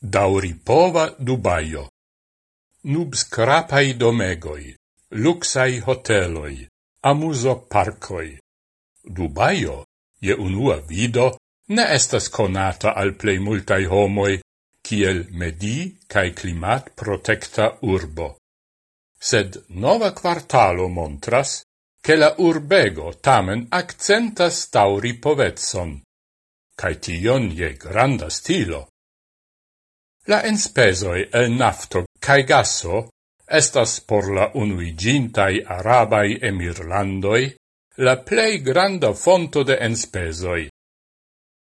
Dauripova Dubaio. Nub scrapai domegoi, luxai hoteloi, amuso parcoi. Dubaio, je unua vido, ne estas conata al plei multai homoi, kiel medi cae climat protecta urbo. Sed nova quartalo montras, che la urbego tamen accentas Dauripovetson. cae tion je granda stilo. La enspesoi el nafto cae gaso estas por la unuigintai arabai emirlandoi la plei granda fonto de enspesoi.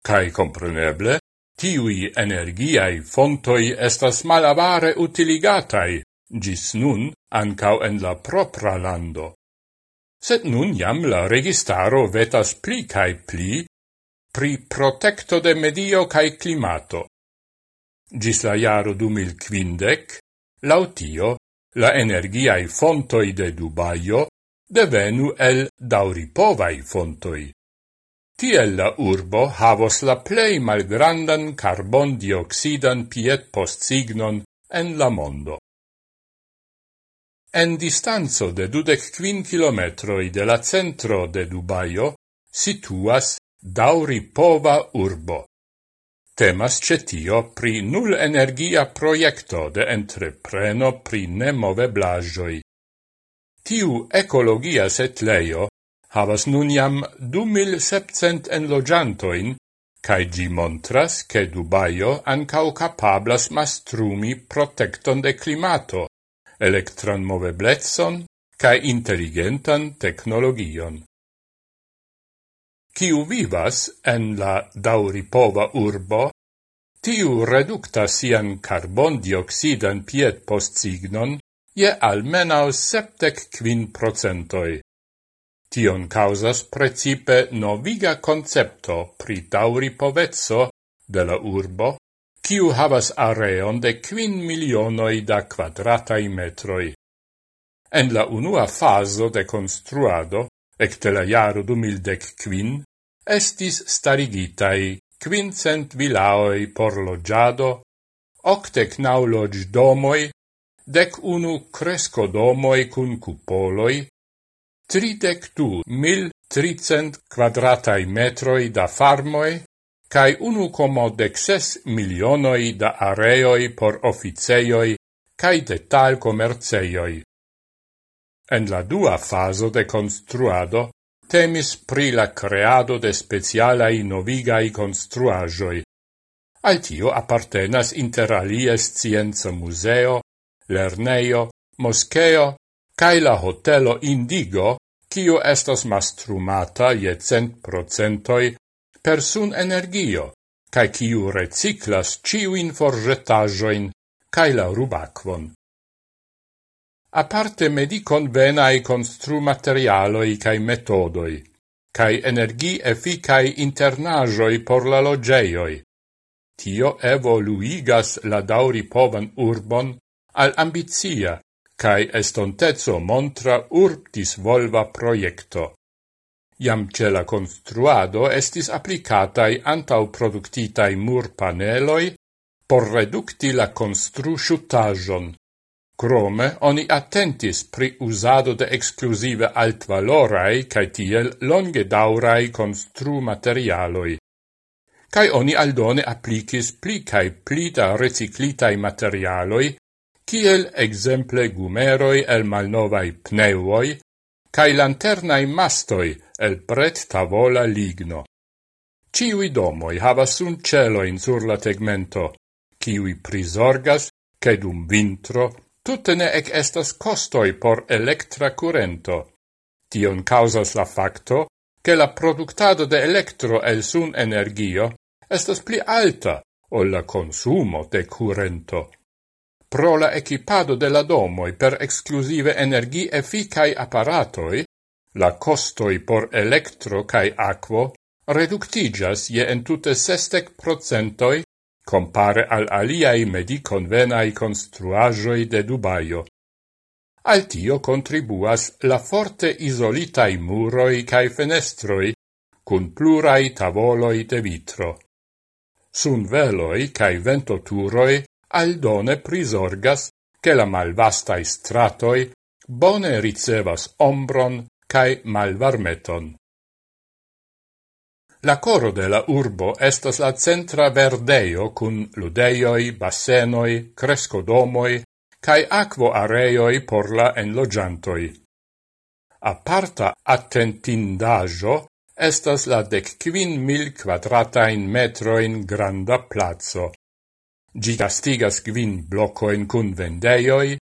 Cae compreneble, tiui energiai fontoi estas malavare utiligatai, gis nun ancau en la propra lando. Sed nun jam la registaro vetas pli cae pli pri protecto de medio cae climato gis la jaro du mil quindec, lautio la energiae fontoi de Dubaio devenu el dauripovai fontoi. Tiel la urbo havos la plei malgrandan carbon dioxidan piet post signon en la mondo. En distanzo de dudec quin kilometroi de la centro de Dubaio situas Dauripova urbo. Temas cetio pri nul energia proiecto de entrepreno pri nemoveblajoi. Tiu ecologia setleio havas nuniam du mil septcent enlogiantoin, cae gi montras che Dubaio ancau capablas mastrumi protecton de climato, electron moveblezon, cae intelligentan technologion ciu vivas en la dauripova urbo, tiu reducta sian carbondioxidan piet post signon je almenau septec quin procentoi. Tion causas precipe noviga concepto pri dauripovezzo de la urbo, ciu havas areon de quin milionoi da quadratai metroi. En la unua faso de construado, ecte la jaro du mildec quin, estis starigitai quincent vilaoi por loggiado, octec nau log domoi, dec unu cresco domoi cun cupoloi, tridec du mil tricent quadratai metroi da farmoi, cae unu como dexes milionoi da areoi por officeioi cae detal comerceioi. En la dua faso de construado temis pri la creado de specialai novigai construajoi. Al tio appartenas inter alies scienza museo, lerneio, moscheo, cae la hotelo Indigo, cio estas mastrumata je cent procentoi per sun energio, cae cio reciclas ciuin forgetajoin cae la rubacvon aparte medicon venae constru materialoi cae metodoi, cae energi efficae internajoi por la logeioi. Tio evoluigas la dauri povan urbon al ambizia, cae estontezzo montra urtis volva proiecto. Iam ce la construado estis applicatai antau productitai mur paneloi por reducti la constru Crome oni attentis pri usado de exclusive altvalorai cae tiel longe daurai constru materialoi. Cae oni aldone applicis pli cae pli da reciclitai materialoi, kiel exemple gumeroi el malnovai pneuoi, cae lanternai mastoi el pret tavola ligno. Ciui domoi havas un celoin sur la tegmento, kiui prisorgas, cae dum vintro tutte ne ec estas costoi por electra curento. Tion causas la facto che la productado de electro el sun energio estas pli alta o la consumo de curento. Pro la equipado de la domoi per exclusive energi efficai apparatoi, la costoi por electro cae aquo reductigas je entute sestec procentoi compare al aliai mediconvenai construajoi de Dubaio. Al tio contribuas la forte isolitai muroi cae fenestroi, cun plurai tavoloi de vitro. Sun veloi cae ventoturoi aldone prisorgas che la malvastai stratoi bone ricevas ombron cae malvarmeton. La coro de la urbo estas la centra verdeio cun ludeioi, bassenoi, crescodomoi, cae aquo areoi por la enlogiantoi. Aparta attentindajo estas la dec quin mil quadratain metroin granda plazzo. Gi gastigas quin blocoin cun vendeioi,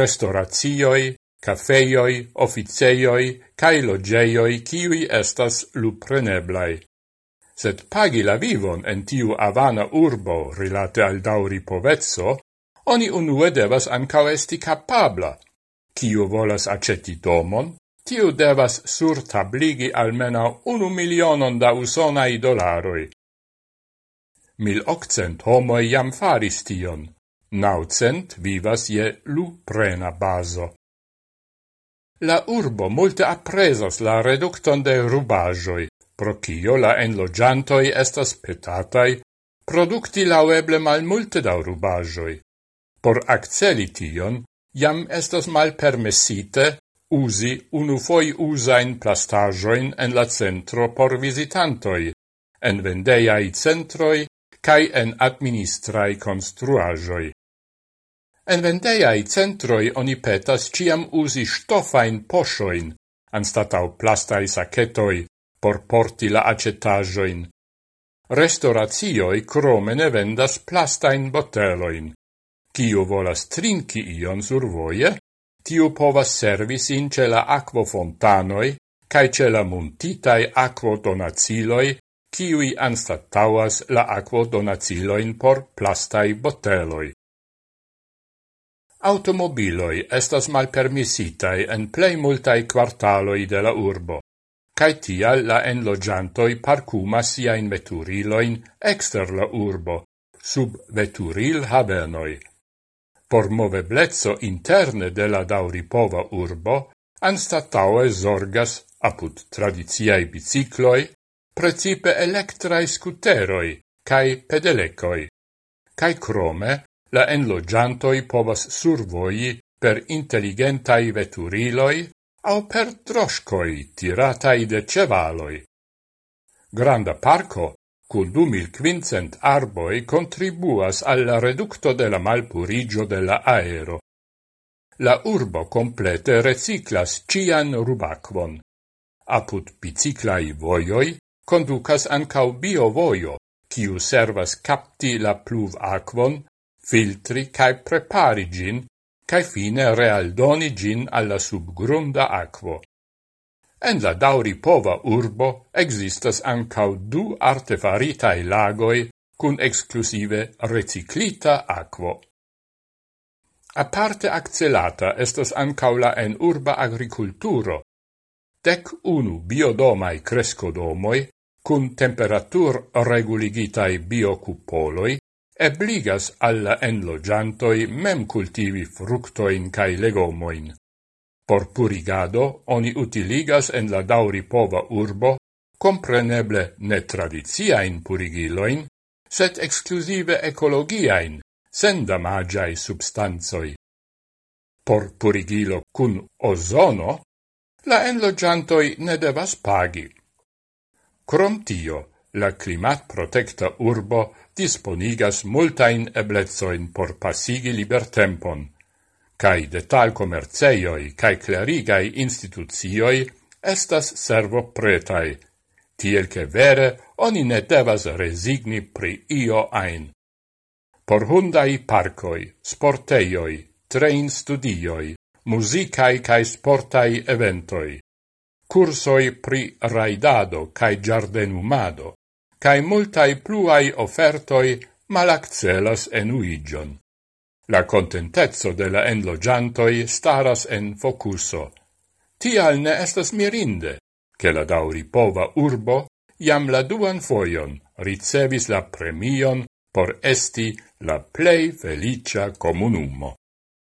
restauratioi, cafeioi, officeioi, cae logeioi, kiui estas lupreneblai sed pagi la vivon en tiu avana urbo rilate al dauri povezzo, oni unue devas ancao esti capabla. Ciu volas aceti domon, tiu devas surtabligi almena unu milionon da usonai dolaroi. Mil occent homoi jam faris tion, naucent vivas je lu prena baso. La urbo multe apresas la reducton de rubajoi, pro cio la enlogiantoi estas petatai, produkti laueble malmulte da rubaĵoj. Por acceli tion, jam estas mal permessite usi unufoi usain plastajoin en la centro por visitantoi, en vendeiai centroi cae en administrai construajoi. En vendeiai centroi oni petas ciam usi stofain posioin, anstatau plastai sacetoi, por porti la acetajoin. Restauratioi crome ne vendas plastain boteloin. Ciu volas trinki ion survoie, tiu povas servis in ce la aquofontanoi cae ce la muntitae aquodonaciloi, ciui anstatauas la aquodonaciloin por plastai boteloi. Automobiloi estas malpermisitai en plei multai quartaloi de la urbo cae tial la enlogiantoi parcumas siain veturiloin exter la urbo, sub veturil havenoi. Por moveblezzo interne de la dauripova urbo, anstataue zorgas apud tradiziai bicicloi, precipe electrae scuteroi cae pedelecoi, cae crome la enlogiantoi povas survoi per intelligentai veturiloi au per droscoi tiratai de cevaloi. Granda parco, cun du mil quincent arboi, contribuas alla reducto de la malpurigio de la aero. La urbo complete reciclas cian rubacvon. Apud biciclai voioi conducas ancau biovoio, kiu servas capti la pluv aquon, filtri cae preparigin cae fine realdoni gin alla subgrunda aquo. En la Dauripova urbo existas ancau du artefaritae lagoi cun exclusive reciclita aquo. Aparte accelata estas ancau la en urba agriculturo, dec unu biodomai crescodomoi cun temperatur reguligitai biocupoloi ebligas alla enlogiantoi mem cultivi fructoin cae legomoin. Por purigado oni utiligas en la dauripova urbo compreneble ne tradiziain purigiloin, set exclusive ecologiain, sen damagiae substanzoi. Por purigilo cun ozono, la enlogiantoi ne devas pagi. Crom tio, la climat protecta urbo disponigas multain eblezoin por passigi libertempon, cae detal comerceioi cae clarigai institucioi estas servo pretai, tiel che vere oni ne devas resigni pri io ein. Por hundai parcoi, sporteioi, train studioi, musicae cae sportai eventoi, cursoi pri raidado cae giardenumado, cae multae pluai offertoi malaccelas enuigion. La contentezzo de la enlogiantoi staras en focuso. Tial ne estas mirinde, che la dauripova urbo iam la duan foion ricevis la premion por esti la plei felicia comunumo.